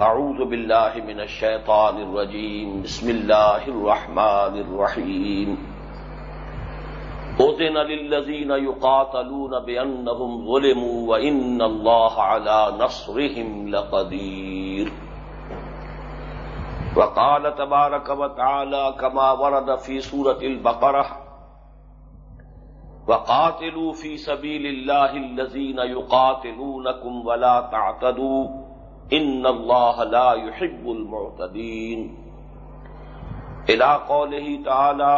اعوذ باللہ من الشیطان الرجیم، بسم اللہ الرحمن الرحیم۔ اذن للذین یقاتلون بانہم ظلموا وان اللہ على نصرهم لقدیر۔ وقال تبارک وتعالى كما ورد في سورة البقرة وقاتلوا في سبيل الله الذين يقاتلونكم ولا تعتدوا۔ ان اللہ لا يحب المعتدین الى قوله تعالی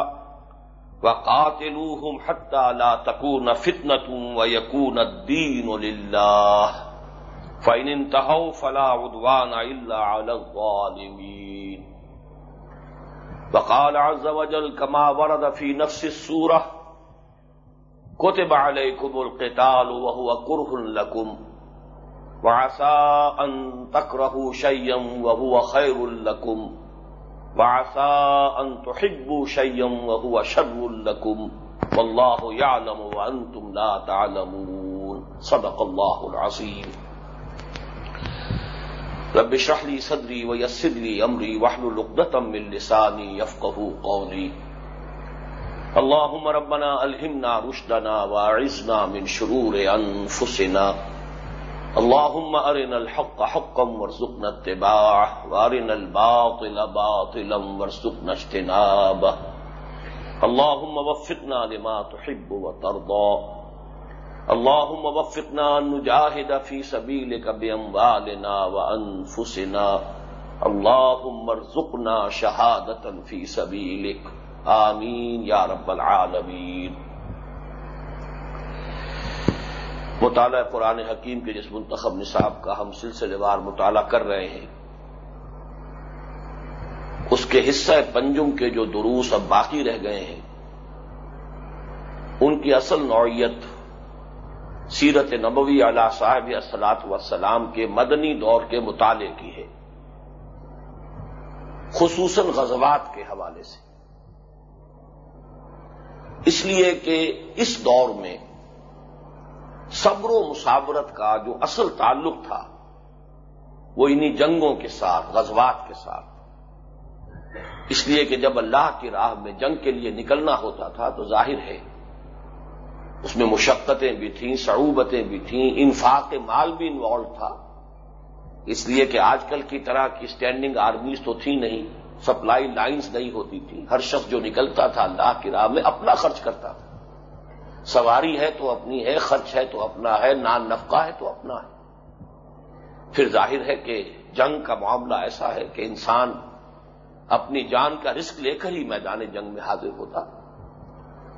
وقاتلوهم حتى لا تكون فتنة ويكون الدين لله فإن انتهوا فلا عدوان إلا على الظالمين وقال عز وجل كما ورد في نفس السورة كتب عليكم القتال وهو كره لكم وعسى أن تكرهوا شيئا وهو خير لكم. وعسى أن تحبوا شيئا وهو شر لكم. والله يعلم وأنتم لا تعلمون. صدق الله العظيم. رب اشرح لي صدري ويسر لي أمري واحلل عقدة من لساني يفقهوا قولي. اللهم ربنا ألهمنا رشدنا وأعذنا من شرور أنفسنا. اللهم ارنا الحق حقا وارزقنا اتباعه وارنا الباطل باطلا وارزقنا اجتنابه. اللهم وفقنا لما تحب وترضى. اللهم وفقنا ان نجاهد في سبيلك باموالنا وانفسنا اللهم ارزقنا شهاده في سبيلك. آمين يا رب العالمين. مطالعہ قرآن حکیم کے جس منتخب نصاب کا ہم سلسلے وار مطالعہ کر رہے ہیں، اس کے حصہ پنجم کے جو دروس اب باقی رہ گئے ہیں، ان کی اصل نوعیت سیرت نبوی علا صاحب اسلاط وسلام کے مدنی دور کے مطالعے کی ہے، خصوصاً غزوات کے حوالے سے۔ اس لیے کہ اس دور میں صبر و مساورت کا جو اصل تعلق تھا، وہ انہی جنگوں کے ساتھ، غزوات کے ساتھ۔ اس لیے کہ جب اللہ کی راہ میں جنگ کے لیے نکلنا ہوتا تھا تو ظاہر ہے، اس میں مشقتیں بھی تھیں، صعوبتیں بھی تھیں، انفاق مال بھی انوالو تھا۔ اس لیے کہ آج کل کی طرح کی اسٹینڈنگ آرمیز تو تھی نہیں سپلائی لائنز نہیں ہوتی تھی ہر شخص جو نکلتا تھا اللہ کی راہ میں اپنا خرچ کرتا تھا۔ سواری ہے تو اپنی ہے، خرچ ہے تو اپنا ہے، نان نفقہ ہے تو اپنا ہے۔ پھر ظاہر ہے کہ جنگ کا معاملہ ایسا ہے کہ انسان اپنی جان کا رسک لے کر ہی میدان جنگ میں حاضر ہوتا۔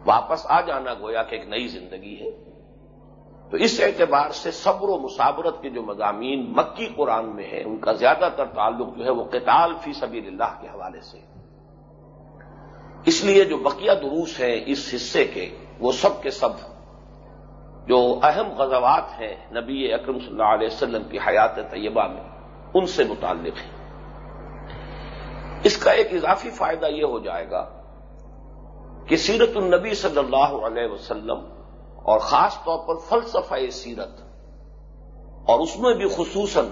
واپس آ جانا گویا کہ ایک نئی زندگی ہے۔ تو اس اعتبار سے صبر و مسابرت کے جو مضامین مکی قرآن میں ہیں، ان کا زیادہ تر تعلق جو ہے وہ قتال فی سبیل اللہ کے حوالے سے اس لیے جو بقیہ دروس ہیں اس حصے کے وہ سب کے سب جو اہم غزوات ہیں نبی اکرم صلی اللہ علیہ وسلم کی حیات طیبہ میں، ان سے متعلق ہیں۔ اس کا ایک اضافی فائدہ یہ ہو جائے گا کہ سیرت النبی صلی اللہ علیہ وسلم اور خاص طور پر فلسفہ سیرت اور اس میں بھی خصوصاً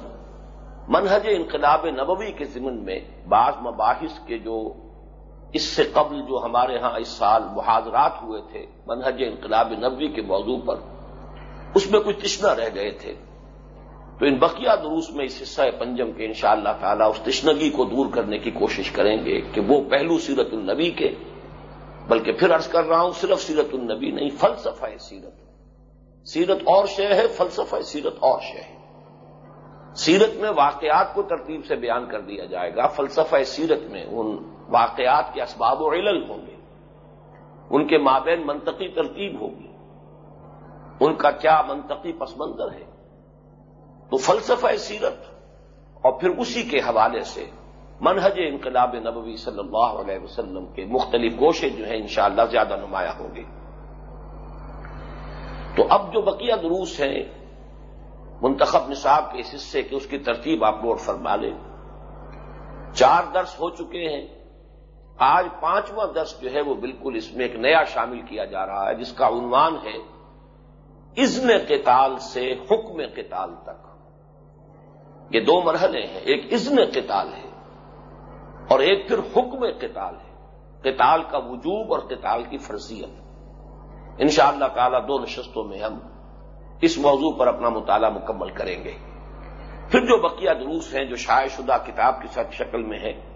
منہج انقلاب نبوی کے ضمن میں بعض مباحث کے جو اس سے قبل جو ہمارے ہاں اس سال محاذرات ہوئے تھے، منہج انقلاب نبوی کے موضوع پر، اس میں کچھ تشنا رہ گئے تھے۔ تو ان بقیہ دروس میں اس حصہ پنجم کے انشاءاللہ اللہ تعالی اس تشنگی کو دور کرنے کی کوشش کریں گے کہ وہ پہلو سیرت النبی کے، بلکہ پھر عرض کر رہا ہوں صرف سیرت النبی نہیں، فلسفہ سیرت۔ سیرت اور شے ہے، فلسفہ سیرت اور شے ہے۔ سیرت میں واقعات کو ترتیب سے بیان کر دیا جائے گا، فلسفہ سیرت میں ان واقعات کے اسباب و علل ہوں گے۔ ان کے مابین منطقی ترتیب ہوگی۔ ان کا کیا منطقی پس منظر ہے۔ تو فلسفہ سیرت اور پھر اسی کے حوالے سے منہج انقلاب نبوی صلی اللہ علیہ وسلم کے مختلف گوشے جو ہیں انشاءاللہ زیادہ نمایاں ہوں گے۔ تو اب جو بقیہ دروس ہیں، منتخب نصاب کے اس حصے کے اس کی ترتیب آپ نوٹ فرما لیں۔ چار درس ہو چکے ہیں۔ آج پانچواں درس جو ہے وہ بالکل اس میں ایک نیا شامل کیا جا رہا ہے، جس کا عنوان ہے، اذن قتال سے حکم قتال تک۔ یہ دو مرحلے ہیں، ایک اذن قتال ہے اور ایک پھر حکم قتال ہے۔ قتال کا وجوب اور قتال کی فرضیت۔ ان شاء اللہ تعالی دو نشستوں میں ہم اس موضوع پر اپنا مطالعہ مکمل کریں گے۔ پھر جو بقیہ دروس ہیں، جو شائع شدہ کتاب کی شکل میں ہیں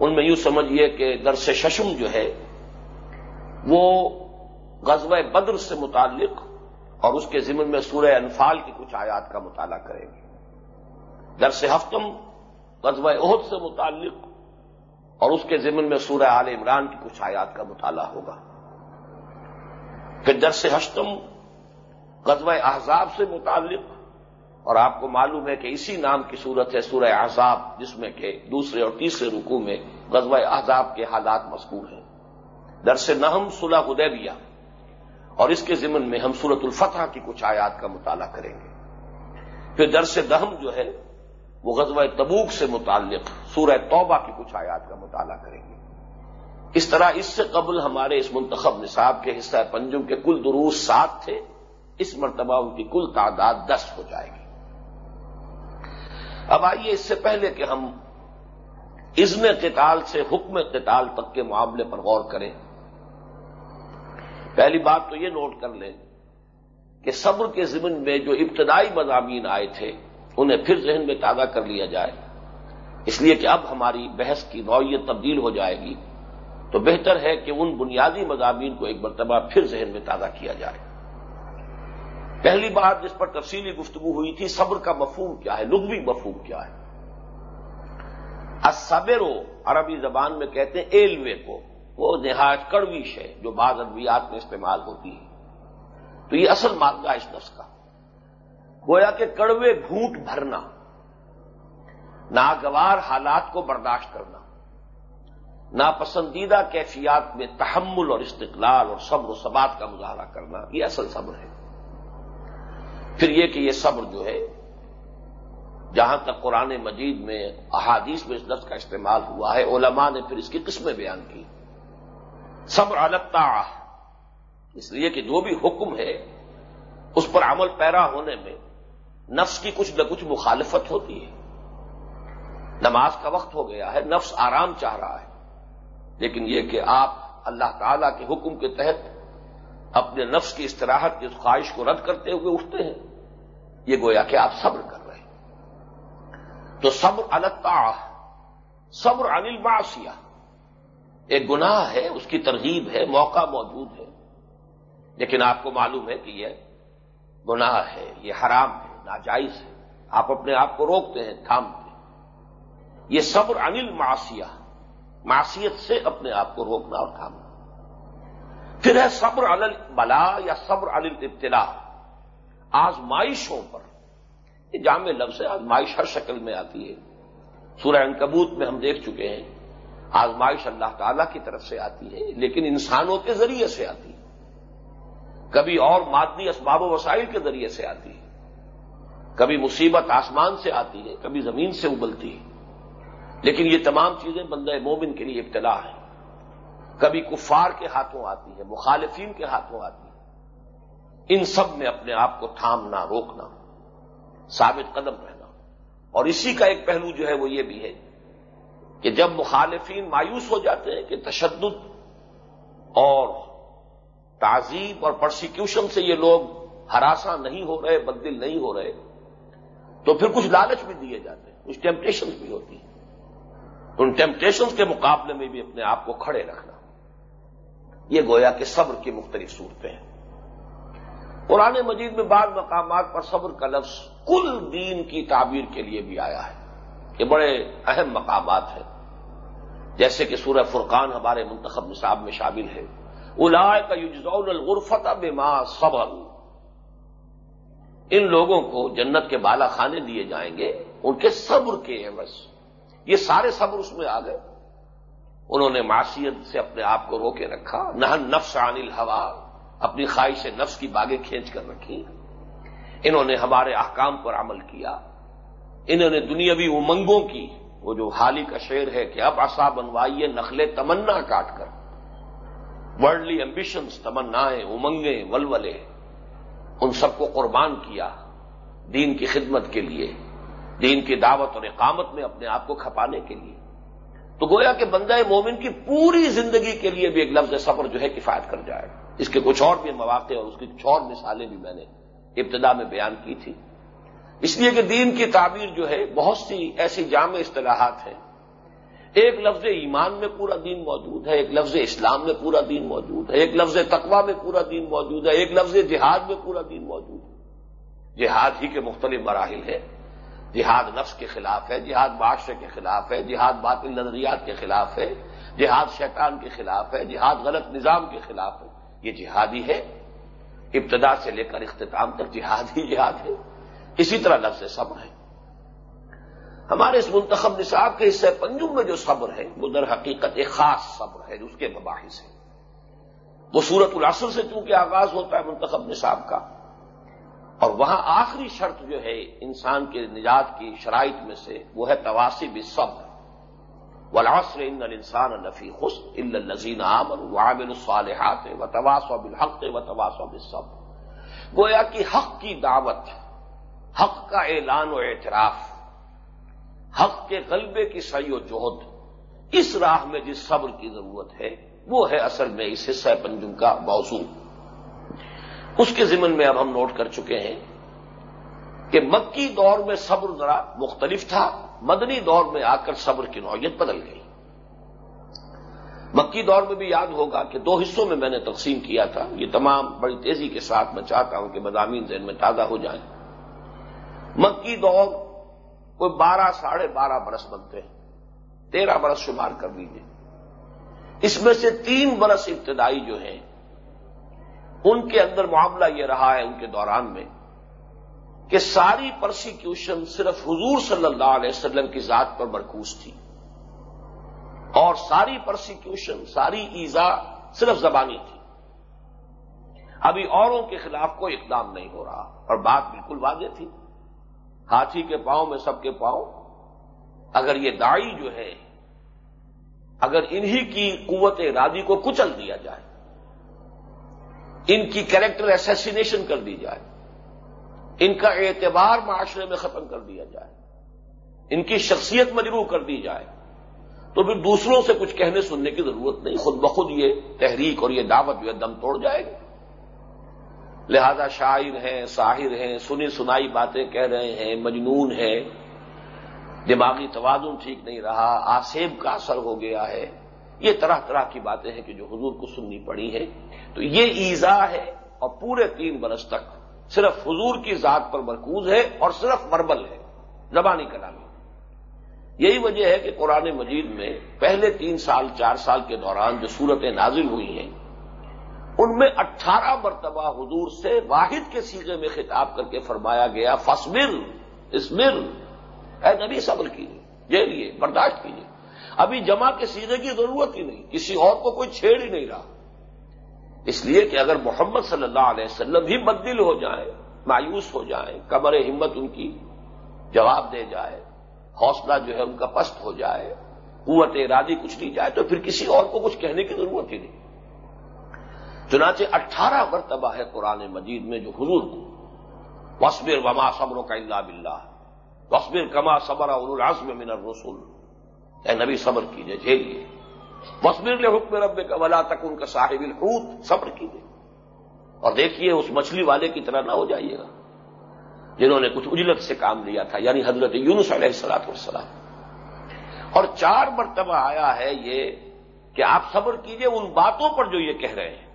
ان میں یوں سمجھیے کہ درس ششم جو ہے، وہ غزوہ بدر سے متعلق اور اس کے ضمن میں سورہ انفال کی کچھ آیات کا مطالعہ کریں گے۔ درس ہفتم غزوہ عہد سے متعلق اور اس کے ضمن میں سورہ عال عمران کی کچھ آیات کا مطالعہ ہوگا۔ پھر درس ہشتم غزوہ احزاب سے متعلق اور آپ کو معلوم ہے کہ اسی نام کی صورت ہے سورہ احزاب، جس میں کہ دوسرے اور تیسرے رکوع میں غزوہ احزاب کے حالات مذکور ہیں۔ درس نہم صلح حدیبیہ۔ اور اس کے ضمن میں ہم سورت الفتح کی کچھ آیات کا مطالعہ کریں گے۔ پھر درس دہم جو ہے، وہ غزوہ تبوک سے متعلق، سورہ توبہ کی کچھ آیات کا مطالعہ کریں گے۔ اس طرح اس سے قبل ہمارے اس منتخب نصاب کے حصہ پنجم کے کل دروس سات تھے، اس مرتبہ ان کی کل تعداد دس ہو جائے گی۔ اب آئیے اس سے پہلے کہ ہم ازم قتال سے حکم قتال تک کے معاملے پر غور کریں۔ پہلی بات تو یہ نوٹ کر لیں کہ صبر کے ضمن میں جو ابتدائی مضامین آئے تھے، انہیں پھر ذہن میں تازہ کر لیا جائے۔ اس لیے کہ اب ہماری بحث کی نوعیت تبدیل ہو جائے گی۔ تو بہتر ہے کہ ان بنیادی مضامین کو ایک مرتبہ پھر ذہن میں تازہ کیا جائے۔ پہلی بات جس پر تفصیلی گفتگو ہوئی تھی، صبر کا مفہوم کیا ہے؟ لغوی مفہوم کیا ہے؟ صبرو عربی زبان میں کہتے ہیں، ایلوے کو۔ وہ نہایت کڑویش ہے، جو بعض ادویات میں استعمال ہوتی ہے۔ تو یہ اصل مادہ اس نفس کا۔ گویا کہ کڑوے گھونٹ بھرنا، ناگوار حالات کو برداشت کرنا، ناپسندیدہ کیفیات میں تحمل اور استقلال اور صبر و ثبات کا مظاہرہ کرنا، یہ اصل صبر ہے۔ پھر یہ کہ یہ صبر جو ہے، جہاں تک قرآن مجید میں احادیث میں اس لفظ کا استعمال ہوا ہے، علماء نے پھر اس کی قسمیں بیان کی۔ صبر الگتا اس لیے کہ جو بھی حکم ہے، اس پر عمل پیرا ہونے میں نفس کی کچھ نہ کچھ مخالفت ہوتی ہے۔ نماز کا وقت ہو گیا ہے، نفس آرام چاہ رہا ہے، لیکن یہ کہ آپ اللہ تعالی کے حکم کے تحت اپنے نفس کی استراحت کی خواہش کو رد کرتے ہوئے اٹھتے ہیں۔ یہ گویا کہ آپ صبر کر رہے ہیں۔ تو صبر التا صبر انل معاشیا ایک گناہ ہے، اس کی ترغیب ہے، موقع موجود ہے۔ لیکن آپ کو معلوم ہے کہ یہ گناہ ہے، یہ حرام ہے، ناجائز ہے۔ آپ اپنے آپ کو روکتے ہیں، تھامتے ہیں۔ یہ صبر انل معاشیا معاشیت سے اپنے آپ کو روکنا اور تھامنا۔ پھر ہے صبر عل بلا یا صبر عل ابتلا آزمائشوں پر۔ یہ جامع لفظ ہے، آزمائش ہر شکل میں آتی ہے۔ سورہ انکبوت میں ہم دیکھ چکے ہیں، آزمائش اللہ تعالی کی طرف سے آتی ہے، لیکن انسانوں کے ذریعے سے آتی ہے۔ کبھی اور مادی اسباب و وسائل کے ذریعے سے آتی ہے۔ کبھی مصیبت آسمان سے آتی ہے، کبھی زمین سے ابلتی ہے۔ لیکن یہ تمام چیزیں بندہ مومن کے لیے ابتلا ہیں۔ کبھی کفار کے ہاتھوں آتی ہے، مخالفین کے ہاتھوں آتی ہے۔ ان سب میں اپنے آپ کو تھامنا، روکنا، ثابت قدم رہنا۔ اور اسی کا ایک پہلو جو ہے وہ یہ بھی ہے کہ جب مخالفین مایوس ہو جاتے ہیں کہ تشدد اور تعزیب اور پرسیکیوشن سے یہ لوگ ہراساں نہیں ہو رہے، بدل نہیں ہو رہے، تو پھر کچھ لالچ بھی دیے جاتے ہیں، کچھ ٹیمپٹیشن بھی ہوتی ہیں۔ ان ٹیمپٹیشن کے مقابلے میں بھی اپنے آپ کو کھڑے رکھنا۔ یہ گویا کہ صبر کی مختلف صورتیں ہیں۔ قرآن مجید میں بعض مقامات پر صبر کا لفظ کل دین کی تعبیر کے لیے بھی آیا ہے۔ یہ بڑے اہم مقامات ہیں۔ جیسے کہ سورہ فرقان ہمارے منتخب نصاب میں شامل ہے۔ الائے کا یوزول الغرفت بما صبر ان لوگوں کو جنت کے بالا خانے دیے جائیں گے، ان کے صبر کے عوض۔ یہ سارے صبر اس میں آ گئے۔ انہوں نے معاشیت سے اپنے آپ کو رو کے رکھا نہ نفس عن الحوا اپنی خواہش نفس کی باغیں کھینچ کر رکھی۔ انہوں نے ہمارے احکام پر عمل کیا۔ انہوں نے دنیاوی امنگوں کی، وہ جو حالی کا شعر ہے کہ اب اصا بنوائیے نخلے تمنا کاٹ کر۔ ورلڈلی ایمبیشنس تمنائیں، امنگیں ولولے ان سب کو قربان کیا دین کی خدمت کے لیے، دین کی دعوت اور اقامت میں اپنے آپ کو کھپانے کے لیے۔ تو گویا کہ بندہ مومن کی پوری زندگی کے لیے بھی ایک لفظ سفر جو ہے کفایت کر جائے۔ اس کے کچھ اور بھی مواقع اور اس کی کچھ اور مثالیں بھی میں نے ابتدا میں بیان کی تھی۔ اس لیے کہ دین کی تعبیر جو ہے، بہت سی ایسی جامع اصطلاحات ہیں۔ ایک لفظ ایمان میں پورا دین موجود ہے، ایک لفظ اسلام میں پورا دین موجود ہے، ایک لفظ تقوا میں پورا دین موجود ہے، ایک لفظ جہاد میں پورا دین موجود ہے۔ جہاد ہی کے مختلف مراحل ہیں۔ جہاد نفس کے خلاف ہے، جہاد معاشرے کے خلاف ہے، جہاد باطل نظریات کے خلاف ہے، جہاد شیطان کے خلاف ہے، جہاد غلط نظام کے خلاف ہے۔ یہ جہادی ہے۔ ابتدا سے لے کر اختتام تک جہاد ہی جہاد ہے۔ اسی طرح لفظ صبر ہے۔ ہمارے اس منتخب نصاب کے حصے پنجم میں جو صبر ہے، وہ در حقیقت ایک خاص صبر ہے اس کے مباحث ہے وہ سورت العصر سے چونکہ آغاز ہوتا ہے منتخب نصاب کا۔ اور وہاں آخری شرط جو ہے انسان کے نجات کی شرائط میں سے وہ ہے تواسی صبر والعصر ان الانسان نفی خس الزین عامر وعامل الصالحات و تواس و بالحق و تواس و بالصبر. گویا کہ حق کی دعوت، حق کا اعلان و اعتراف، حق کے غلبے کی سی و جوہد اس راہ میں جس صبر کی ضرورت ہے، وہ ہے اصل میں اس حصہ پنجم کا موضوع. اس کے ضمن میں اب ہم نوٹ کر چکے ہیں کہ مکی دور میں صبر ذرا مختلف تھا، مدنی دور میں آ کر صبر کی نوعیت بدل گئی۔ مکی دور میں بھی یاد ہوگا کہ دو حصوں میں میں نے تقسیم کیا تھا۔ یہ تمام بڑی تیزی کے ساتھ میں چاہتا ہوں کہ مضامین ذہن میں تازہ ہو جائیں۔ مکی دور کوئی بارہ، ساڑھے بارہ برس بنتے ہیں۔ تیرہ برس شمار کر لیجیے اس میں سے تین برس ابتدائی جو ہیں ان کے اندر معاملہ یہ رہا ہے ان کے دوران میں کہ ساری پرسیکیوشن صرف حضور صلی اللہ علیہ وسلم کی ذات پر مرکوز تھی اور ساری پرسیکیوشن، ساری ایزا صرف زبانی تھی۔ ابھی اوروں کے خلاف کوئی اقدام نہیں ہو رہا اور بات بالکل واضح تھی۔ ہاتھی کے پاؤں میں سب کے پاؤں۔ اگر یہ دائی جو ہے، اگر انہی کی قوت ارادی کو کچل دیا جائے ان کی کریکٹر ایسیسینیشن کر دی جائے۔ ان کا اعتبار معاشرے میں ختم کر دیا جائے۔ ان کی شخصیت مجروح کر دی جائے۔ تو پھر دوسروں سے کچھ کہنے سننے کی ضرورت نہیں۔ خود بخود یہ تحریک اور یہ دعوت جو ہے دم توڑ جائے گی۔ لہذا شاعر ہیں، ساحر ہیں، سنی سنائی باتیں کہہ رہے ہیں، مجنون ہے دماغی توازن ٹھیک نہیں رہا، آسیب کا اثر ہو گیا ہے۔ یہ طرح طرح کی باتیں ہیں کہ جو حضور کو سننی پڑی ہے تو یہ ایزا ہے اور پورے تین برس تک صرف حضور کی ذات پر مرکوز ہے اور صرف مربل ہے۔ زبانی کلامی۔ یہی وجہ ہے کہ قرآن مجید میں پہلے تین سال، چار سال کے دوران جو صورتیں نازل ہوئی ہیں، ان میں اٹھارہ مرتبہ حضور سے واحد کے سیغے میں خطاب کر کے فرمایا گیا فسمل اسمل اے نبی صبر کیجیے یہ لیے برداشت کیجیے۔ ابھی جمع کے سیغے کی ضرورت ہی نہیں، کسی اور کو کوئی چھیڑ ہی نہیں رہا۔ اس لیے کہ اگر محمد صلی اللہ علیہ وسلم بھی بدل ہو جائیں مایوس ہو جائیں کمر ہمت ان کی جواب دے جائے، حوصلہ جو ہے ان کا پست ہو جائے، قوت ارادی کچھ نہیں جائے، تو پھر کسی اور کو کچھ کہنے کی ضرورت ہی نہیں۔ چنانچہ اٹھارہ مرتبہ ہے قرآن مجید میں جو حضور کو وسبر وما صبر کا اللہ بلّہ وسبر کما صبر العزم من الرسول اے نبی صبر کیجیے جھیلیے وسبر لے حکم رب کا ولا تک ان کا صاحب الحوت، صبر کیجیے اور دیکھیے، اس مچھلی والے کی طرح نہ ہو جائیے گا۔ جنہوں نے کچھ اجلت سے کام لیا تھا یعنی حضرت یونس علیہ السلاط والسلام۔ اور چار مرتبہ آیا ہے یہ کہ آپ صبر کیجیے، ان باتوں پر جو یہ کہہ رہے ہیں۔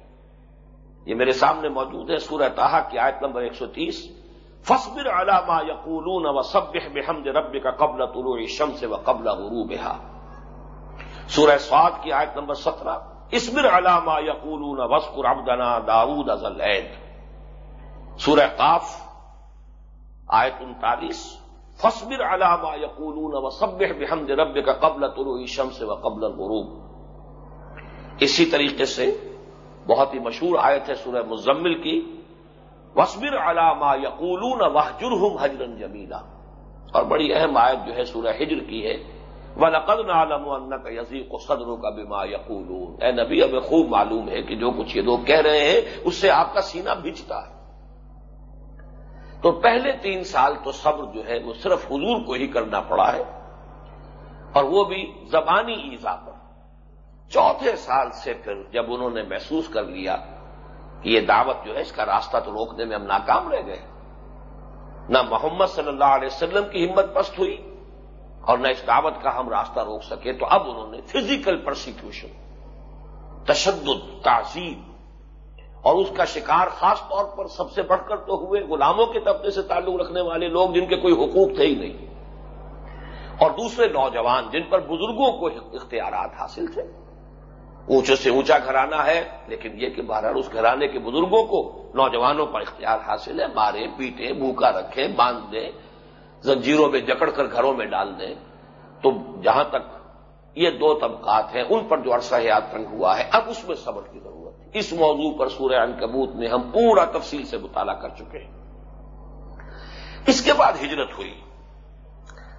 یہ میرے سامنے موجود ہے، سورہ تاہا کی آیت نمبر ایک سو تیس۔ فصبر علامہ یقولون و سب بحمد رب کا قبل طلوع شم سے و قبل غروب سورہ سعد کی آیت نمبر سترہ۔ اسبر علامہ یقولون وسکر عبدنا داود ازل سورہ قاف، آیت انتالیس۔ فصبر علامہ یقول و سب بحمد رب کا قبل طلوع شمس و قبل الغروب۔ اسی طریقے سے بہت ہی مشہور آیت ہے سورہ مزمل کی۔ وصبر علامہ یقول وحجرہم حجرن جمیلا اور بڑی اہم آیت جو ہے سورہ ہجر کی ہے۔ وہ نقد عالم کا یزیق و صدروں کا بیما یقول اے نبی ہمیں خوب معلوم ہے کہ جو کچھ یہ لوگ کہہ رہے ہیں، اس سے آپ کا سینہ بھجتا ہے۔ تو پہلے تین سال تو صبر جو ہے، وہ صرف حضور کو ہی کرنا پڑا ہے۔ اور وہ بھی زبانی ایزا پر۔ چوتھے سال سے پھر جب انہوں نے محسوس کر لیا کہ یہ دعوت جو ہے اس کا راستہ تو روکنے میں ہم ناکام رہ گئے نہ محمد صلی اللہ علیہ وسلم کی ہمت پست ہوئی اور نہ اس دعوت کا ہم راستہ روک سکے تو اب انہوں نے فزیکل پرسیکیوشن تشدد تعظیم اور اس کا شکار خاص طور پر سب سے بڑھ کر تو ہوئے غلاموں کے طبقے سے تعلق رکھنے والے لوگ جن کے کوئی حقوق تھے ہی نہیں۔ اور دوسرے نوجوان جن پر بزرگوں کو اختیارات حاصل تھے۔ اونچے سے اونچا گھرانہ ہے، لیکن یہ کہ بہرحال اس گھرانے کے بزرگوں کو نوجوانوں پر اختیار حاصل ہے، مارے، پیٹے، بھوکا رکھے، باندھ دیں زنجیروں میں جکڑ کر گھروں میں ڈال دیں تو جہاں تک یہ دو طبقات ہیں، ان پر جو عرصہ یاد تنگ ہوا ہے، اب اس میں صبر کی ضرورت ہے۔ اس موضوع پر سورہ انکبوت میں ہم پورا تفصیل سے مطالعہ کر چکے ہیں۔ اس کے بعد ہجرت ہوئی۔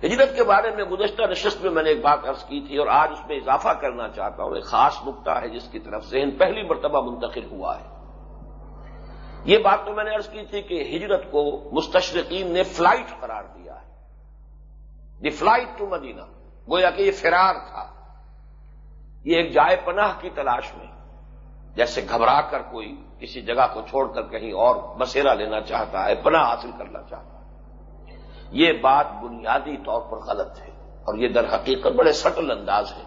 ہجرت کے بارے میں گزشتہ نشست میں میں نے ایک بات عرض کی تھی اور آج اس میں اضافہ کرنا چاہتا ہوں، ایک خاص نقطہ ہے جس کی طرف ذہن پہلی مرتبہ منتقل ہوا ہے۔ یہ بات تو میں نے عرض کی تھی کہ ہجرت کو مستشرقین نے فلائٹ قرار دیا ہے۔ دی فلائٹ ٹو مدینہ، گویا کہ یہ فرار تھا۔ یہ ایک جائے پناہ کی تلاش میں، جیسے گھبرا کر کوئی کسی جگہ کو چھوڑ کر کہیں اور بسیرا لینا چاہتا ہے، پناہ حاصل کرنا چاہتا ہے۔ یہ بات بنیادی طور پر غلط ہے اور یہ در حقیقت بڑے سٹل انداز ہے۔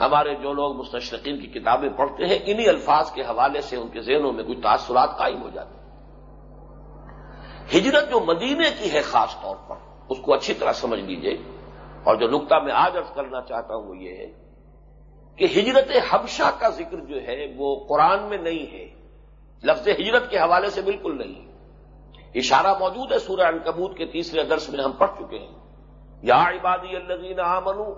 ہمارے جو لوگ مستشرقین کی کتابیں پڑھتے ہیں، انہی الفاظ کے حوالے سے ان کے ذہنوں میں کچھ تاثرات قائم ہو جاتے ہیں۔ ہجرت جو مدینے کی ہے خاص طور پر، اس کو اچھی طرح سمجھ لیجیے۔ اور جو نقطہ میں آج ارض کرنا چاہتا ہوں وہ یہ ہے کہ ہجرت حبشہ کا ذکر جو ہے وہ قرآن میں نہیں ہے، لفظ ہجرت کے حوالے سے بالکل نہیں ہے۔ اشارہ موجود ہے سورہ انکبوت کے تیسرے درس میں ہم پڑھ چکے ہیں۔ یا عبادی الزین آمنو،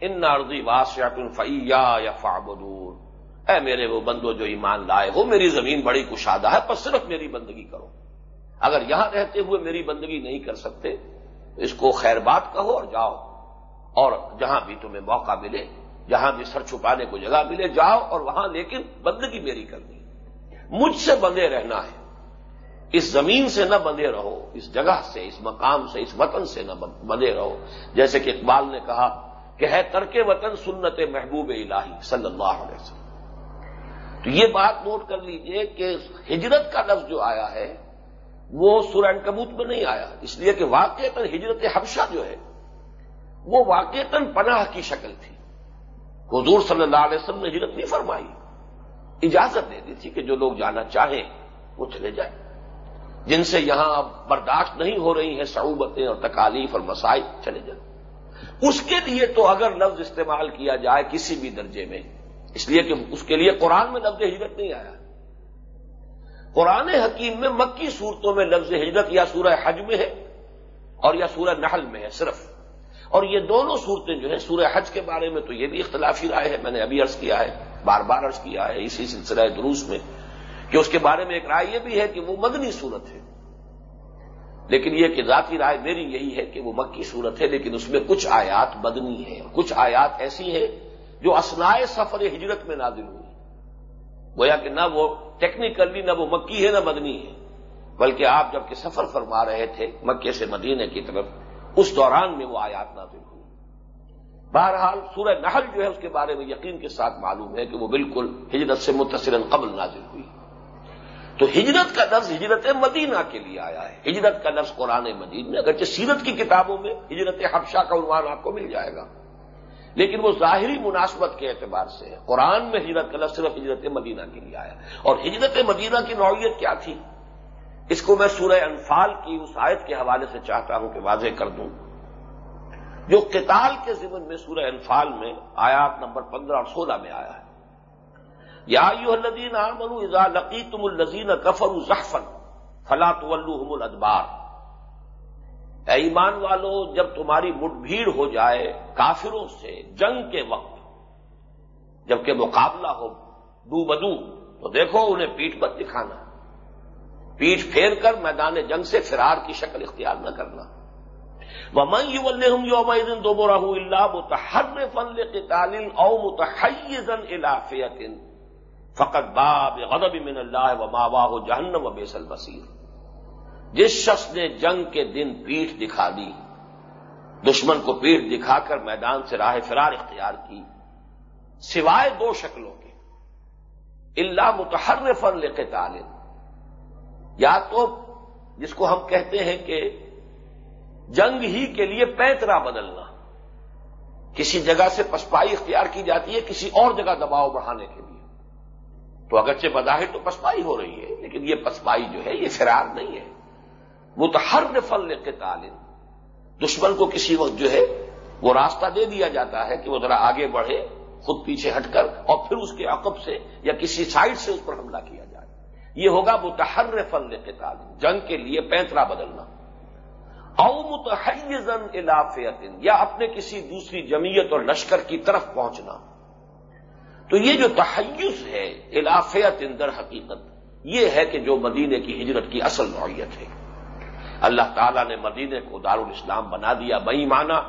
ان نارضی واسعت الفیا یا فابدور اے میرے وہ بندو جو ایمان لائے ہو، میری زمین بڑی کشادہ ہے پر صرف میری بندگی کرو۔ اگر یہاں رہتے ہوئے میری بندگی نہیں کر سکتے تو اس کو خیر بات کہو اور جاؤ۔ اور جہاں بھی تمہیں موقع ملے، جہاں بھی سر چھپانے کو جگہ ملے، جاؤ اور وہاں لیکن بندگی میری کرنی۔ مجھ سے بندے رہنا ہے۔ اس زمین سے نہ بندے رہو، اس جگہ سے، اس مقام سے، اس وطن سے نہ بندے رہو۔ جیسے کہ اقبال نے کہا کہ ہے ترک وطن سنت محبوب الہی، صلی اللہ علیہ وسلم۔ تو یہ بات نوٹ کر لیجیے کہ ہجرت کا لفظ جو آیا ہے، وہ سورہ کبوت میں نہیں آیا۔ اس لیے کہ واقع ہجرت حبشہ جو ہے، وہ واقع پناہ کی شکل تھی۔ حضور صلی اللہ علیہ وسلم نے ہجرت نہیں فرمائی، اجازت دے دی تھی کہ جو لوگ جانا چاہیں، وہ چلے جائیں۔ جن سے یہاں اب برداشت نہیں ہو رہی ہیں، صعوبتیں اور تکالیف اور مسائل چلے جائیں۔ اس کے لیے تو اگر لفظ استعمال کیا جائے کسی بھی درجے میں، اس لیے کہ اس کے لیے قرآن میں لفظ ہجرت نہیں آیا۔ قرآن حکیم میں مکی صورتوں میں لفظ ہجرت یا سورہ حج میں ہے اور یا سورہ نحل میں ہے صرف۔ اور یہ دونوں صورتیں جو ہیں، سورہ حج کے بارے میں تو یہ بھی اختلافی رائے ہے، میں نے ابھی عرض کیا ہے، بار بار عرض کیا ہے، اسی سلسلہ دروس میں۔ کہ اس کے بارے میں ایک رائے یہ بھی ہے کہ وہ مدنی صورت ہے۔ لیکن یہ کہ ذاتی رائے میری یہی ہے کہ وہ مکی صورت ہے، لیکن اس میں کچھ آیات مدنی ہے کچھ آیات ایسی ہیں جو اسنائے سفر ہجرت میں نازل ہوئی۔ گویا کہ نہ وہ ٹیکنیکلی نہ وہ مکی ہے نہ مدنی ہے، بلکہ آپ جبکہ سفر فرما رہے تھے مکے سے مدینے کی طرف، اس دوران میں وہ آیات نازل ہوئی۔ بہرحال سورہ نحل جو ہے اس کے بارے میں یقین کے ساتھ معلوم ہے کہ وہ بالکل ہجرت سے متصر قبل نازل ہوئی۔ تو ہجرت کا لفظ ہجرت مدینہ کے لیے آیا ہے۔ ہجرت کا لفظ قرآن مدین میں، اگرچہ سیرت کی کتابوں میں ہجرت حفشہ کا عنوان آپ کو مل جائے گا۔ لیکن وہ ظاہری مناسبت کے اعتبار سے ہے قرآن میں ہجرت کا لفظ صرف ہجرت مدینہ کے لیے آیا۔ اور ہجرت مدینہ کی نوعیت کیا تھی؟ اس کو میں سورہ انفال کی اس آیت کے حوالے سے چاہتا ہوں کہ واضح کر دوں۔ جو قتال کے ضمن میں سورہ انفال میں آیات نمبر پندرہ اور سولہ میں آیا ہے۔ یا الدین عامن ازا لقی تم الزین کفر ظفن فلاط الادبار۔ اے ایمان والو، جب تمہاری مٹ بھیڑ ہو جائے کافروں سے جنگ کے وقت، جبکہ مقابلہ ہو دو بدو، تو دیکھو انہیں پیٹ مت دکھانا۔ پیٹ پھیر کر میدان جنگ سے فرار کی شکل اختیار نہ کرنا۔ وہ من یو الحم یوم دو براہ اللہ متحر فن تعلیم او متحزن الافیت فقط باب غضب من اللہ و ماوا جہنم و بیسل بصیر جس شخص نے جنگ کے دن پیٹھ دکھا دی، دشمن کو پیٹھ دکھا کر میدان سے راہ فرار اختیار کی، سوائے دو شکلوں کے۔ اللہ متحر فن لے تعلیم یا تو جس کو ہم کہتے ہیں کہ جنگ ہی کے لیے پینترا بدلنا۔ کسی جگہ سے پسپائی اختیار کی جاتی ہے، کسی اور جگہ دباؤ بڑھانے کے تو اگرچہ بظاہر تو پسپائی ہو رہی ہے، لیکن یہ پسپائی جو ہے، یہ فرار نہیں ہے۔ وہ تو ہر نفل لے تعلیم دشمن کو کسی وقت جو ہے، وہ راستہ دے دیا جاتا ہے کہ وہ ذرا آگے بڑھے، خود پیچھے ہٹ کر، اور پھر اس کے عقب سے یا کسی سائڈ سے اس پر حملہ کیا جائے۔ یہ ہوگا متحر فن قتال جنگ کے لیے پینترا بدلنا۔ او متحزن الافیت یا اپنے کسی دوسری جمعیت اور لشکر کی طرف پہنچنا۔ تو یہ جو تحیز ہے الافیت در حقیقت، یہ ہے کہ جو مدینے کی ہجرت کی اصل نوعیت ہے۔ اللہ تعالیٰ نے مدینے کو دارالاسلام بنا دیا، بئی مانا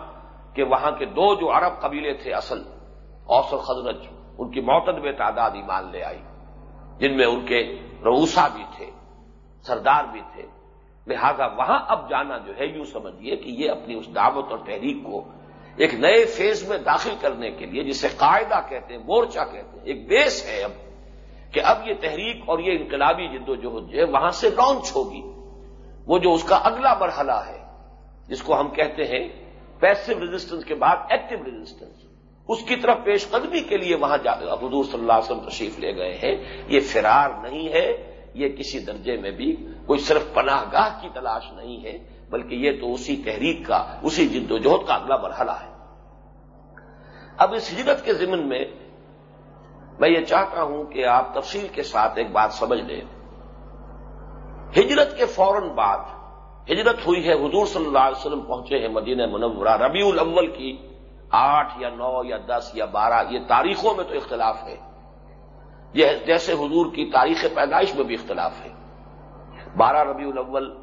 کہ وہاں کے دو جو عرب قبیلے تھے اصل اوسر خزرج ان کی معتد میں تعداد ایمان لے آئی، جن میں ان کے روسا بھی تھے، سردار بھی تھے۔ لہذا وہاں اب جانا جو ہے یوں سمجھیے کہ یہ اپنی اس دعوت اور تحریک کو ایک نئے فیز میں داخل کرنے کے لیے جسے قاعدہ کہتے ہیں، مورچہ کہتے ہیں، ایک بیس ہے اب کہ اب یہ تحریک اور یہ انقلابی جد و جہد جو ہے وہاں سے لانچ ہوگی۔ وہ جو اس کا اگلا مرحلہ ہے، جس کو ہم کہتے ہیں پیسو ریزسٹنس کے بعد ایکٹیو ریزسٹنس اس کی طرف پیش قدمی کے لیے وہاں حضور صلی اللہ علیہ وسلم تشریف لے گئے ہیں۔ یہ فرار نہیں ہے، یہ کسی درجے میں بھی، کوئی صرف پناہ گاہ کی تلاش نہیں ہے۔ بلکہ یہ تو اسی تحریک کا، اسی جد و جہد کا اگلا مرحلہ ہے۔ اب اس ہجرت کے ضمن میں میں یہ چاہتا ہوں کہ آپ تفصیل کے ساتھ ایک بات سمجھ لیں۔ ہجرت کے فوراً بعد ہجرت ہوئی ہے، حضور صلی اللہ علیہ وسلم پہنچے ہیں مدینہ منورہ۔ ربیع الاول کی آٹھ یا نو یا دس یا بارہ، یہ تاریخوں میں تو اختلاف ہے۔ یہ جیسے حضور کی تاریخ پیدائش میں بھی اختلاف ہے۔ بارہ ربیع الاول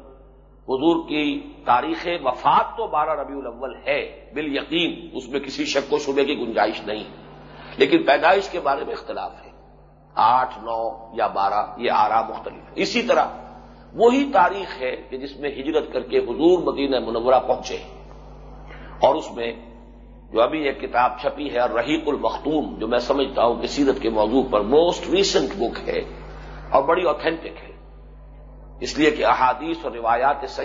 حضور کی تاریخ وفات تو بارہ ربیع الاول ہے، بال یقین اس میں کسی شک و شبے کی گنجائش نہیں۔ لیکن پیدائش کے بارے میں اختلاف ہے۔ آٹھ، نو یا بارہ، یہ آرا مختلف ہے۔ اسی طرح وہی تاریخ ہے کہ جس میں ہجرت کر کے حضور مدینہ منورہ پہنچے۔ اور اس میں جو ابھی ایک کتاب چھپی ہے اور رحیق المختوم، جو میں سمجھتا ہوں کہ سیرت کے موضوع پر موسٹ ریسنٹ بک ہے اور بڑی اوتھینٹک ہے۔ اس لیے کہ احادیث اور روایات صحیح